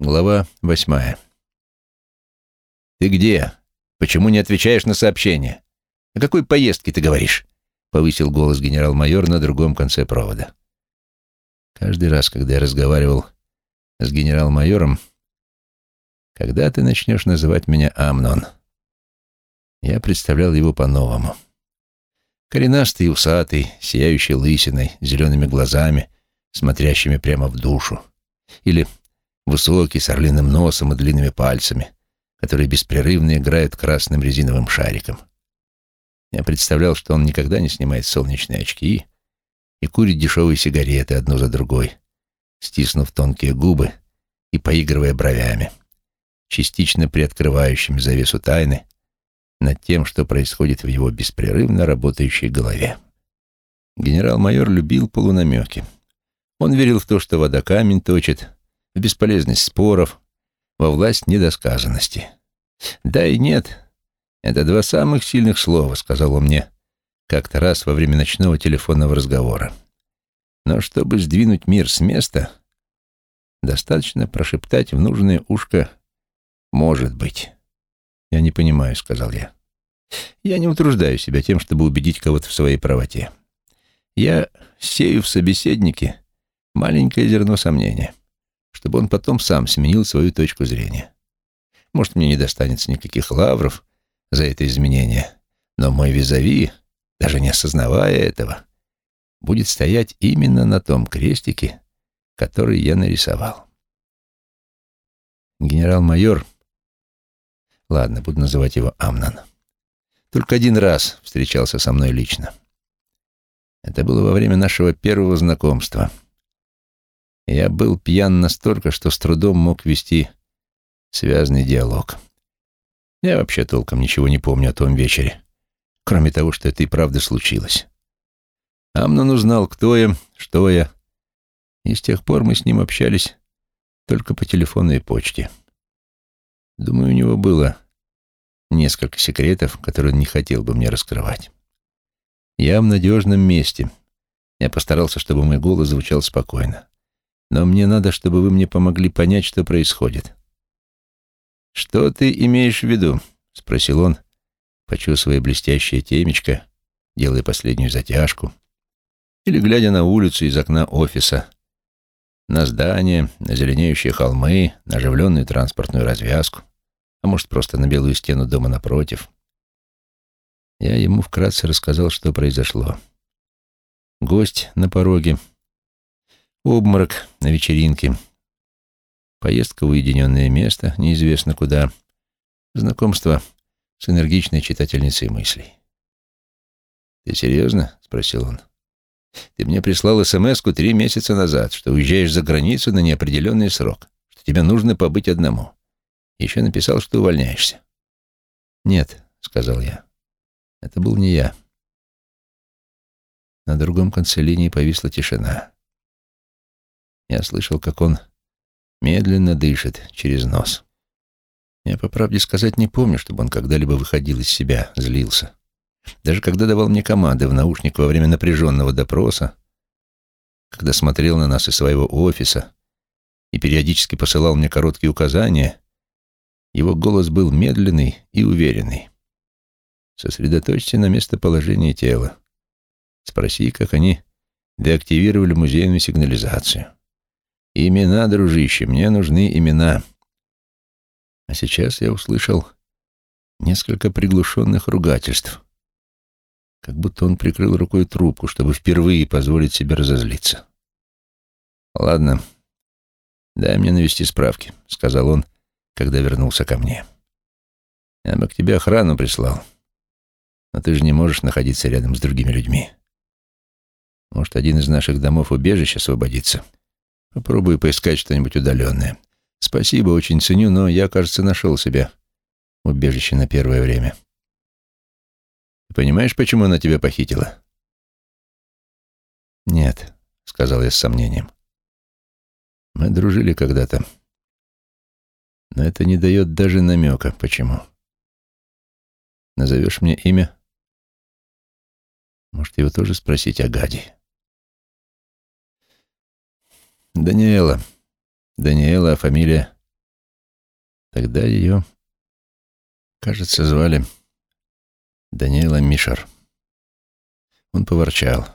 Глава восьмая. «Ты где? Почему не отвечаешь на сообщение? О какой поездке ты говоришь?» — повысил голос генерал-майор на другом конце провода. Каждый раз, когда я разговаривал с генерал-майором, когда ты начнешь называть меня Амнон, я представлял его по-новому. Коренастый, усатый, сияющий лысиной, зелеными глазами, смотрящими прямо в душу. Или высокий, с орлиным носом и длинными пальцами, которые беспрерывно играют красным резиновым шариком. Я представлял, что он никогда не снимает солнечные очки и курит дешевые сигареты одну за другой, стиснув тонкие губы и поигрывая бровями, частично приоткрывающими завесу тайны над тем, что происходит в его беспрерывно работающей голове. Генерал-майор любил полунамеки. Он верил в то, что вода камень точит, в бесполезность споров, во власть недосказанности. «Да и нет» — это два самых сильных слова, сказал он мне как-то раз во время ночного телефонного разговора. Но чтобы сдвинуть мир с места, достаточно прошептать в нужное ушко «может быть». «Я не понимаю», — сказал я. «Я не утруждаю себя тем, чтобы убедить кого-то в своей правоте. Я сею в собеседнике маленькое зерно сомнения» чтобы он потом сам сменил свою точку зрения. Может, мне не достанется никаких лавров за это изменение, но мой визави, даже не осознавая этого, будет стоять именно на том крестике, который я нарисовал. Генерал-майор, ладно, буду называть его Амнан, только один раз встречался со мной лично. Это было во время нашего первого знакомства — я был пьян настолько, что с трудом мог вести связный диалог. Я вообще толком ничего не помню о том вечере, кроме того, что это и правда случилось. Амнон узнал, кто я, что я, и с тех пор мы с ним общались только по телефону и почте. Думаю, у него было несколько секретов, которые он не хотел бы мне раскрывать. Я в надежном месте. Я постарался, чтобы мой голос звучал спокойно но мне надо, чтобы вы мне помогли понять, что происходит». «Что ты имеешь в виду?» — спросил он, почесывая блестящее темечко, делая последнюю затяжку, или глядя на улицу из окна офиса, на здание, на зеленеющие холмы, на оживленную транспортную развязку, а может, просто на белую стену дома напротив. Я ему вкратце рассказал, что произошло. Гость на пороге — Обморок на вечеринке. Поездка в уединенное место, неизвестно куда. Знакомство с энергичной читательницей мыслей. «Ты серьезно?» — спросил он. «Ты мне прислал смс три месяца назад, что уезжаешь за границу на неопределенный срок, что тебе нужно побыть одному. Еще написал, что увольняешься». «Нет», — сказал я. «Это был не я». На другом конце линии повисла тишина. Я слышал, как он медленно дышит через нос. Я, по правде сказать, не помню, чтобы он когда-либо выходил из себя, злился. Даже когда давал мне команды в наушник во время напряженного допроса, когда смотрел на нас из своего офиса и периодически посылал мне короткие указания, его голос был медленный и уверенный. Сосредоточься на местоположении тела. Спроси, как они деактивировали музейную сигнализацию. Имена, дружище, мне нужны имена. А сейчас я услышал несколько приглушенных ругательств. Как будто он прикрыл рукой трубку, чтобы впервые позволить себе разозлиться. «Ладно, дай мне навести справки», — сказал он, когда вернулся ко мне. «Я бы к тебе охрану прислал, но ты же не можешь находиться рядом с другими людьми. Может, один из наших домов убежищ освободится?» Попробую поискать что-нибудь удаленное. Спасибо, очень ценю, но я, кажется, нашел себе убежище на первое время. Ты понимаешь, почему она тебя похитила? Нет, сказал я с сомнением. Мы дружили когда-то. Но это не дает даже намека, почему. Назовешь мне имя? Может, его тоже спросить о Гаде? Даниэла. Даниэла, а фамилия Тогда ее, кажется, звали Даниэла Мишер. Он поворчал.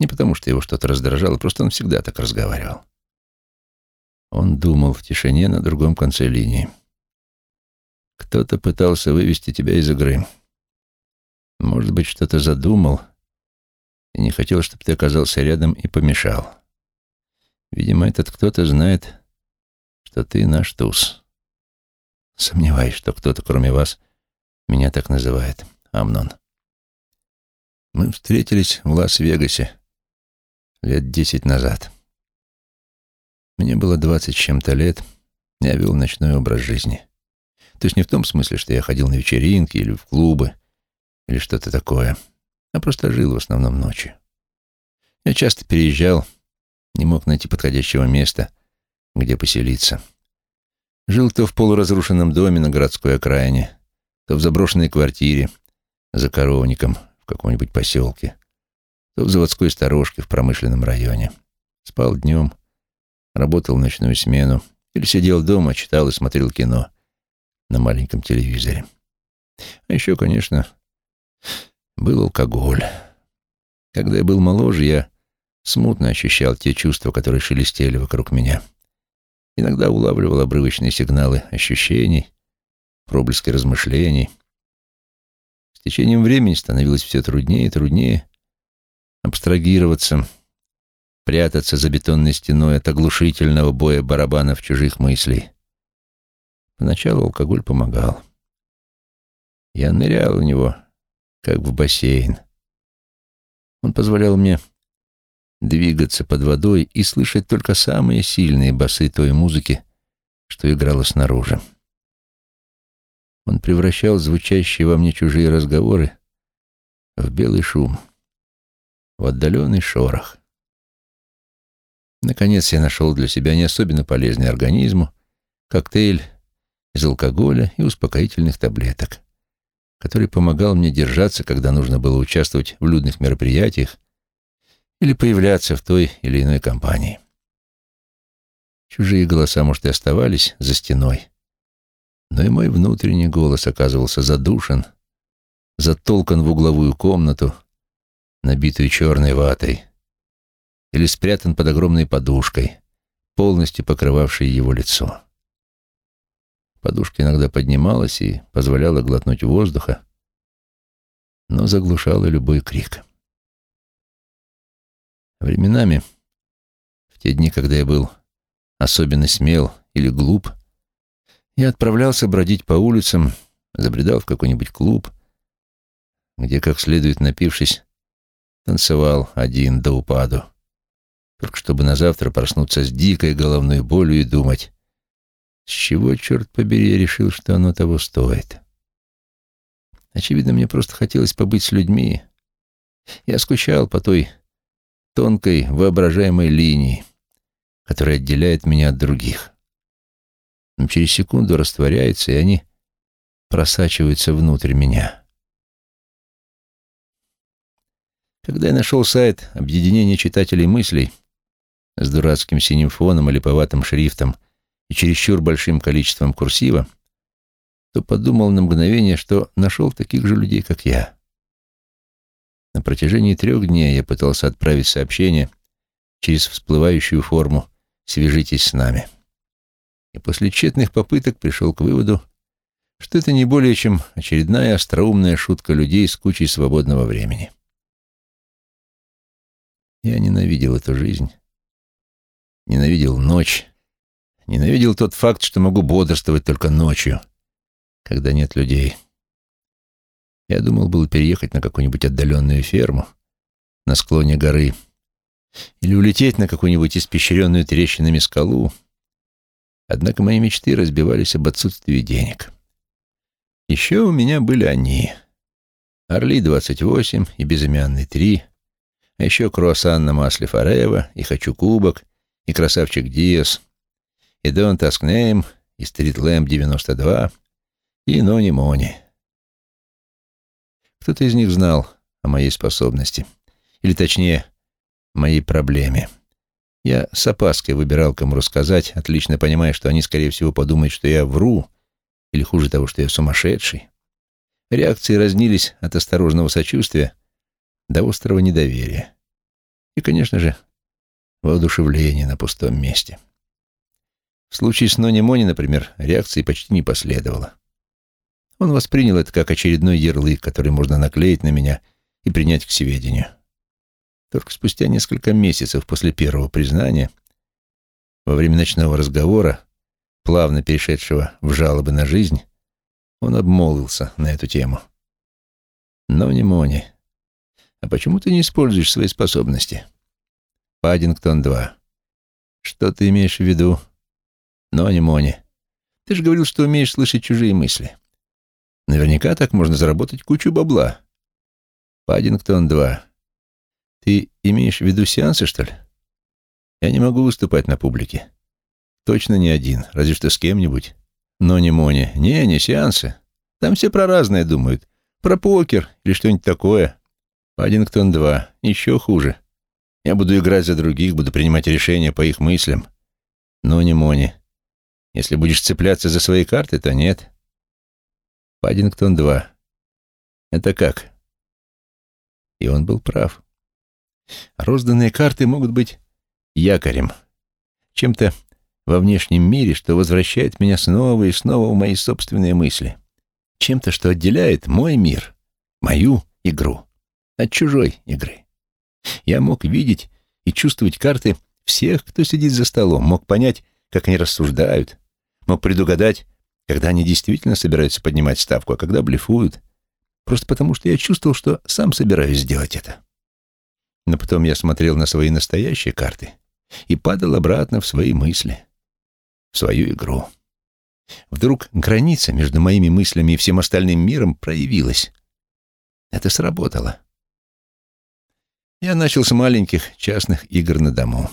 Не потому, что его что-то раздражало, просто он всегда так разговаривал. Он думал в тишине на другом конце линии. Кто-то пытался вывести тебя из игры. Может быть, что-то задумал и не хотел, чтобы ты оказался рядом и помешал. Видимо, этот кто-то знает, что ты наш туз. Сомневаюсь, что кто-то, кроме вас, меня так называет, Амнон. Мы встретились в Лас-Вегасе лет десять назад. Мне было двадцать чем-то лет, я вел ночной образ жизни. То есть не в том смысле, что я ходил на вечеринки или в клубы, или что-то такое, а просто жил в основном ночью. Я часто переезжал, не мог найти подходящего места, где поселиться. Жил то в полуразрушенном доме на городской окраине, то в заброшенной квартире за коровником в каком-нибудь поселке, то в заводской сторожке в промышленном районе. Спал днем, работал в ночную смену или сидел дома, читал и смотрел кино на маленьком телевизоре. А еще, конечно, был алкоголь. Когда я был моложе, я смутно ощущал те чувства, которые шелестели вокруг меня. Иногда улавливал обрывочные сигналы ощущений, проблески размышлений. С течением времени становилось все труднее и труднее абстрагироваться, прятаться за бетонной стеной от оглушительного боя барабанов чужих мыслей. Поначалу алкоголь помогал. Я нырял в него, как в бассейн. Он позволял мне двигаться под водой и слышать только самые сильные басы той музыки, что играла снаружи. Он превращал звучащие во мне чужие разговоры в белый шум, в отдаленный шорох. Наконец я нашел для себя не особенно полезный организму коктейль из алкоголя и успокоительных таблеток который помогал мне держаться, когда нужно было участвовать в людных мероприятиях или появляться в той или иной компании. Чужие голоса, может, и оставались за стеной, но и мой внутренний голос оказывался задушен, затолкан в угловую комнату, набитую черной ватой, или спрятан под огромной подушкой, полностью покрывавшей его лицо. Подушка иногда поднималась и позволяла глотнуть воздуха, но заглушала любой крик. Временами, в те дни, когда я был особенно смел или глуп, я отправлялся бродить по улицам, забредал в какой-нибудь клуб, где, как следует напившись, танцевал один до упаду, только чтобы на завтра проснуться с дикой головной болью и думать, с чего, черт побери, я решил, что оно того стоит? Очевидно, мне просто хотелось побыть с людьми. Я скучал по той тонкой воображаемой линии, которая отделяет меня от других. Но через секунду растворяется, и они просачиваются внутрь меня. Когда я нашел сайт объединения читателей мыслей с дурацким синим фоном и липоватым шрифтом — и чересчур большим количеством курсива, то подумал на мгновение, что нашел таких же людей, как я. На протяжении трех дней я пытался отправить сообщение через всплывающую форму «Свяжитесь с нами». И после тщетных попыток пришел к выводу, что это не более чем очередная остроумная шутка людей с кучей свободного времени. Я ненавидел эту жизнь, ненавидел ночь, Ненавидел тот факт, что могу бодрствовать только ночью, когда нет людей. Я думал было переехать на какую-нибудь отдаленную ферму на склоне горы или улететь на какую-нибудь испещренную трещинами скалу. Однако мои мечты разбивались об отсутствии денег. Еще у меня были они. Орли-28 и безымянный 3, а еще круассан на масле Форева, и хочу кубок, и красавчик Диас — и Ask Name, и Street Lamp 92, и Нони Мони. Кто-то из них знал о моей способности, или точнее, моей проблеме. Я с опаской выбирал, кому рассказать, отлично понимая, что они, скорее всего, подумают, что я вру или хуже того, что я сумасшедший. Реакции разнились от осторожного сочувствия до острого недоверия. И, конечно же, воодушевление на пустом месте. В случае с Нони Мони, например, реакции почти не последовало. Он воспринял это как очередной ярлык, который можно наклеить на меня и принять к сведению. Только спустя несколько месяцев после первого признания, во время ночного разговора, плавно перешедшего в жалобы на жизнь, он обмолвился на эту тему. «Но не Мони, а почему ты не используешь свои способности?» «Паддингтон 2. Что ты имеешь в виду?» «Но не Мони. Ты же говорил, что умеешь слышать чужие мысли. Наверняка так можно заработать кучу бабла. Паддингтон 2. Ты имеешь в виду сеансы, что ли? Я не могу выступать на публике. Точно не один, разве что с кем-нибудь. Но не Мони. Не, не сеансы. Там все про разное думают. Про покер или что-нибудь такое. Паддингтон 2. Еще хуже. Я буду играть за других, буду принимать решения по их мыслям. Но не Мони. Если будешь цепляться за свои карты, то нет. Паддингтон 2. Это как? И он был прав. Розданные карты могут быть якорем, чем-то во внешнем мире, что возвращает меня снова и снова в мои собственные мысли, чем-то, что отделяет мой мир, мою игру, от чужой игры. Я мог видеть и чувствовать карты всех, кто сидит за столом, мог понять, как они рассуждают, мог предугадать, когда они действительно собираются поднимать ставку, а когда блефуют, просто потому что я чувствовал, что сам собираюсь сделать это. Но потом я смотрел на свои настоящие карты и падал обратно в свои мысли, в свою игру. Вдруг граница между моими мыслями и всем остальным миром проявилась. Это сработало. Я начал с маленьких частных игр на дому.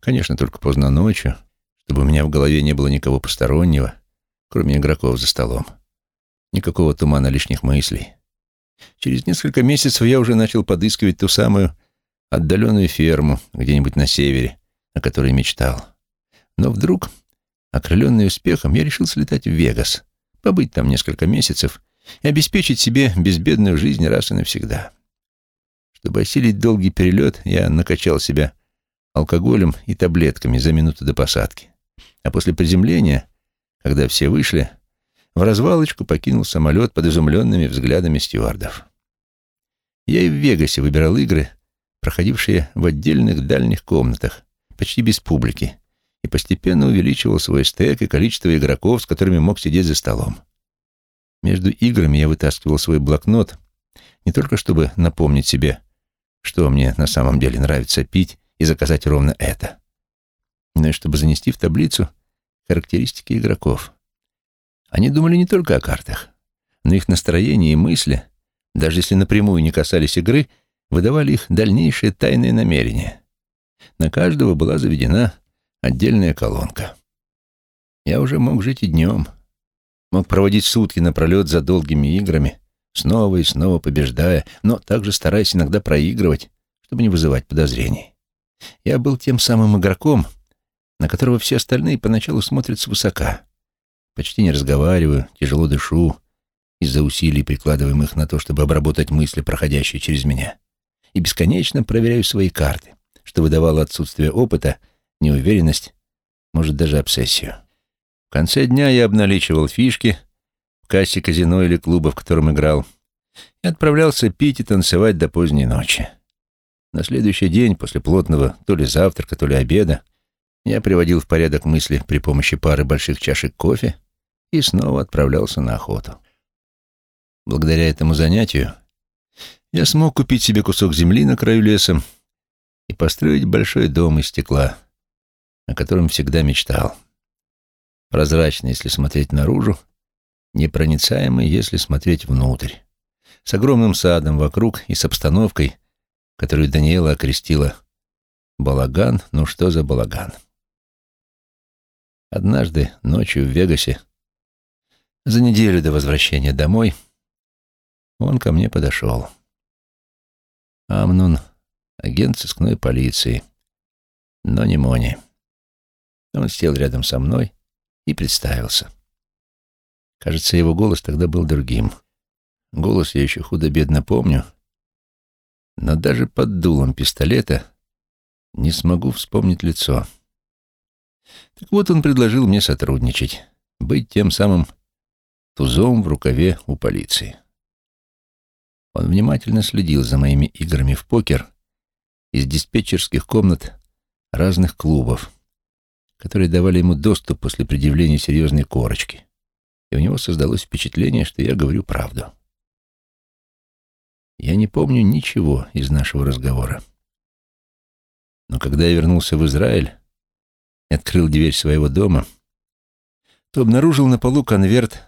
Конечно, только поздно ночью, чтобы у меня в голове не было никого постороннего — кроме игроков за столом. Никакого тумана лишних мыслей. Через несколько месяцев я уже начал подыскивать ту самую отдаленную ферму где-нибудь на севере, о которой мечтал. Но вдруг, окрыленный успехом, я решил слетать в Вегас, побыть там несколько месяцев и обеспечить себе безбедную жизнь раз и навсегда. Чтобы осилить долгий перелет, я накачал себя алкоголем и таблетками за минуту до посадки. А после приземления когда все вышли, в развалочку покинул самолет под изумленными взглядами стюардов. Я и в Вегасе выбирал игры, проходившие в отдельных дальних комнатах, почти без публики, и постепенно увеличивал свой стек и количество игроков, с которыми мог сидеть за столом. Между играми я вытаскивал свой блокнот не только чтобы напомнить себе, что мне на самом деле нравится пить и заказать ровно это, но и чтобы занести в таблицу — характеристики игроков. Они думали не только о картах, но их настроение и мысли, даже если напрямую не касались игры, выдавали их дальнейшие тайные намерения. На каждого была заведена отдельная колонка. Я уже мог жить и днем, мог проводить сутки напролет за долгими играми, снова и снова побеждая, но также стараясь иногда проигрывать, чтобы не вызывать подозрений. Я был тем самым игроком, на которого все остальные поначалу смотрят свысока. Почти не разговариваю, тяжело дышу из-за усилий, прикладываемых на то, чтобы обработать мысли, проходящие через меня. И бесконечно проверяю свои карты, что выдавало отсутствие опыта, неуверенность, может, даже обсессию. В конце дня я обналичивал фишки в кассе казино или клуба, в котором играл, и отправлялся пить и танцевать до поздней ночи. На следующий день, после плотного то ли завтрака, то ли обеда, я приводил в порядок мысли при помощи пары больших чашек кофе и снова отправлялся на охоту. Благодаря этому занятию я смог купить себе кусок земли на краю леса и построить большой дом из стекла, о котором всегда мечтал. Прозрачный, если смотреть наружу, непроницаемый, если смотреть внутрь, с огромным садом вокруг и с обстановкой, которую Даниэла окрестила «Балаган, ну что за балаган?» Однажды ночью в Вегасе, за неделю до возвращения домой, он ко мне подошел. Амнун, агент сыскной полиции, но не Мони. Он сел рядом со мной и представился. Кажется, его голос тогда был другим. Голос я еще худо-бедно помню, но даже под дулом пистолета не смогу вспомнить лицо. Так вот он предложил мне сотрудничать, быть тем самым тузом в рукаве у полиции. Он внимательно следил за моими играми в покер из диспетчерских комнат разных клубов, которые давали ему доступ после предъявления серьезной корочки, и у него создалось впечатление, что я говорю правду. Я не помню ничего из нашего разговора. Но когда я вернулся в Израиль и открыл дверь своего дома, то обнаружил на полу конверт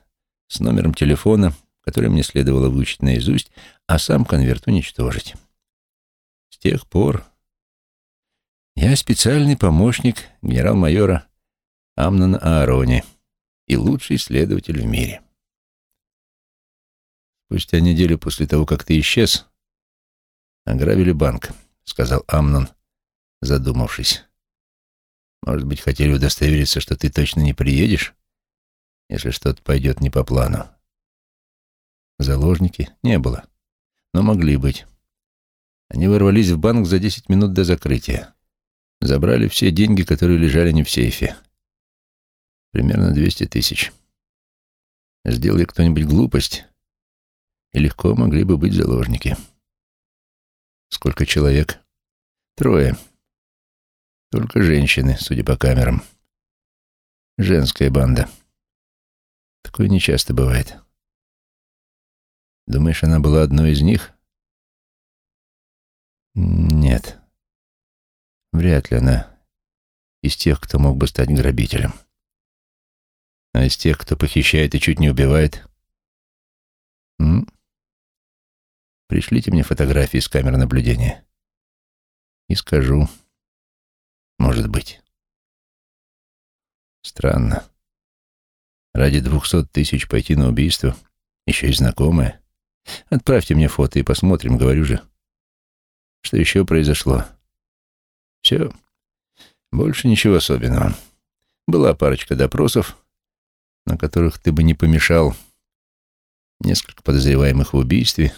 с номером телефона, который мне следовало выучить наизусть, а сам конверт уничтожить. С тех пор я специальный помощник генерал-майора Амнона Аарони и лучший следователь в мире. Спустя неделю после того, как ты исчез, ограбили банк, сказал Амнон, задумавшись. Может быть, хотели удостовериться, что ты точно не приедешь, если что-то пойдет не по плану. Заложники не было, но могли быть. Они ворвались в банк за десять минут до закрытия. Забрали все деньги, которые лежали не в сейфе. Примерно двести тысяч. Сделали кто-нибудь глупость, и легко могли бы быть заложники. Сколько человек? Трое. Только женщины, судя по камерам. Женская банда. Такое нечасто бывает. Думаешь, она была одной из них? Нет. Вряд ли она из тех, кто мог бы стать грабителем. А из тех, кто похищает и чуть не убивает? М? Пришлите мне фотографии с камер наблюдения. И скажу. Может быть. Странно. Ради двухсот тысяч пойти на убийство, еще и знакомая. Отправьте мне фото и посмотрим, говорю же. Что еще произошло? Все. Больше ничего особенного. Была парочка допросов, на которых ты бы не помешал. Несколько подозреваемых в убийстве.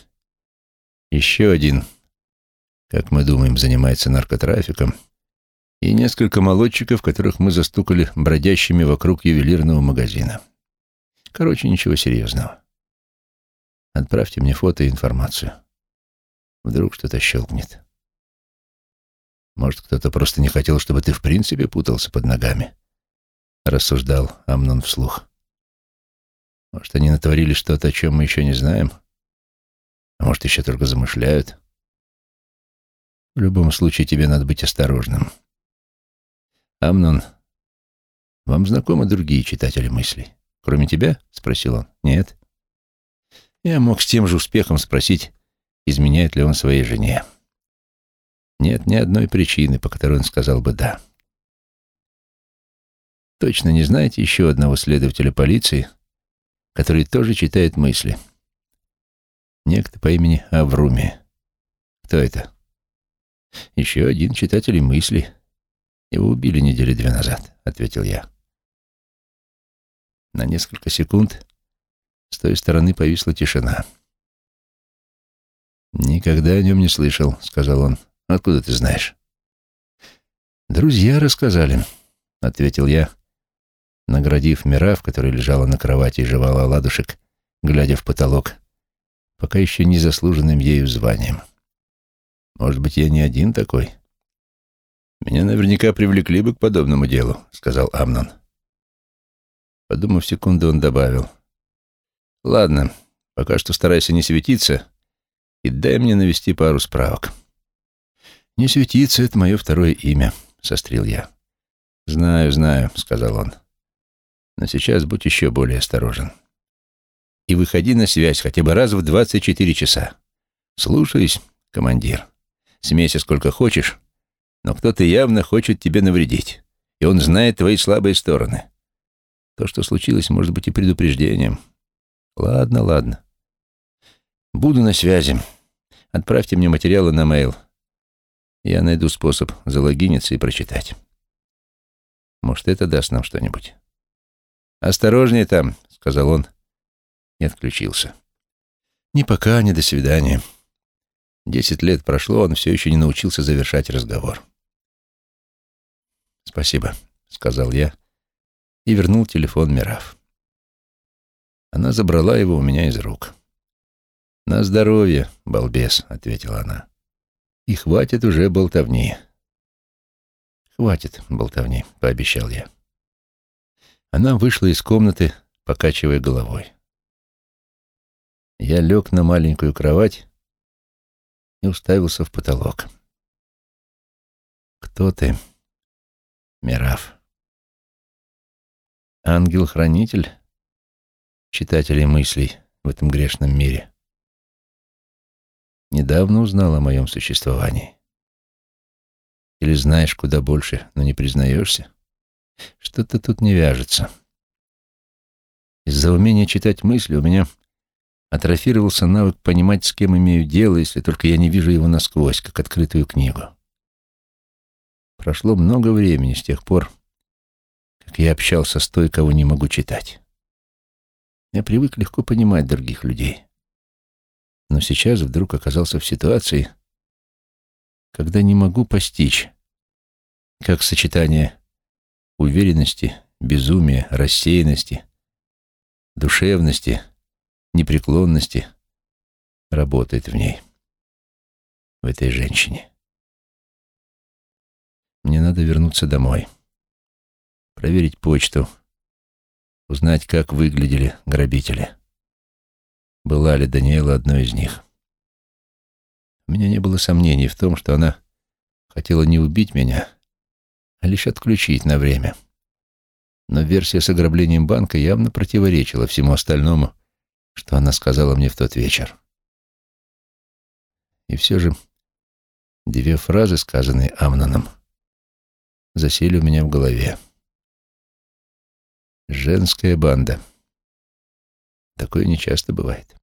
Еще один, как мы думаем, занимается наркотрафиком. И несколько молодчиков, которых мы застукали бродящими вокруг ювелирного магазина. Короче, ничего серьезного. Отправьте мне фото и информацию. Вдруг что-то щелкнет. Может, кто-то просто не хотел, чтобы ты в принципе путался под ногами? Рассуждал Амнон вслух. Может, они натворили что-то, о чем мы еще не знаем? А может, еще только замышляют? В любом случае, тебе надо быть осторожным. Амнон, вам знакомы другие читатели мыслей? Кроме тебя? Спросил он. Нет. Я мог с тем же успехом спросить, изменяет ли он своей жене. Нет ни одной причины, по которой он сказал бы «да». Точно не знаете еще одного следователя полиции, который тоже читает мысли? Некто по имени Авруми. Кто это? Еще один читатель мысли. Его убили недели две назад, ответил я. На несколько секунд с той стороны повисла тишина. «Никогда о нем не слышал», — сказал он. «Откуда ты знаешь?» «Друзья рассказали», — ответил я, наградив Мирав, которая лежала на кровати и жевала оладушек, глядя в потолок, пока еще не заслуженным ею званием. «Может быть, я не один такой?» «Меня наверняка привлекли бы к подобному делу», — сказал Амнон. Подумав секунду, он добавил. Ладно, пока что старайся не светиться и дай мне навести пару справок. Не светиться — это мое второе имя, — сострил я. Знаю, знаю, — сказал он. Но сейчас будь еще более осторожен. И выходи на связь хотя бы раз в двадцать четыре часа. Слушаюсь, командир. Смейся сколько хочешь, но кто-то явно хочет тебе навредить, и он знает твои слабые стороны. То, что случилось, может быть и предупреждением. Ладно, ладно. Буду на связи. Отправьте мне материалы на мейл. Я найду способ залогиниться и прочитать. Может, это даст нам что-нибудь. «Осторожнее там», — сказал он, и отключился. Ни пока, ни до свидания. Десять лет прошло, он все еще не научился завершать разговор. «Спасибо», — сказал я и вернул телефон Мираф. Она забрала его у меня из рук. «На здоровье, балбес», — ответила она. «И хватит уже болтовни». «Хватит болтовни», — пообещал я. Она вышла из комнаты, покачивая головой. Я лег на маленькую кровать и уставился в потолок. «Кто ты, Мираф?» «Ангел-хранитель?» читателей мыслей в этом грешном мире. Недавно узнал о моем существовании. Или знаешь куда больше, но не признаешься? Что-то тут не вяжется. Из-за умения читать мысли у меня атрофировался навык понимать, с кем имею дело, если только я не вижу его насквозь, как открытую книгу. Прошло много времени с тех пор, как я общался с той, кого не могу читать. Я привык легко понимать других людей. Но сейчас вдруг оказался в ситуации, когда не могу постичь, как сочетание уверенности, безумия, рассеянности, душевности, непреклонности работает в ней, в этой женщине. Мне надо вернуться домой, проверить почту, узнать, как выглядели грабители. Была ли Даниэла одной из них. У меня не было сомнений в том, что она хотела не убить меня, а лишь отключить на время. Но версия с ограблением банка явно противоречила всему остальному, что она сказала мне в тот вечер. И все же две фразы, сказанные Амноном, засели у меня в голове. Женская банда. Такое нечасто бывает.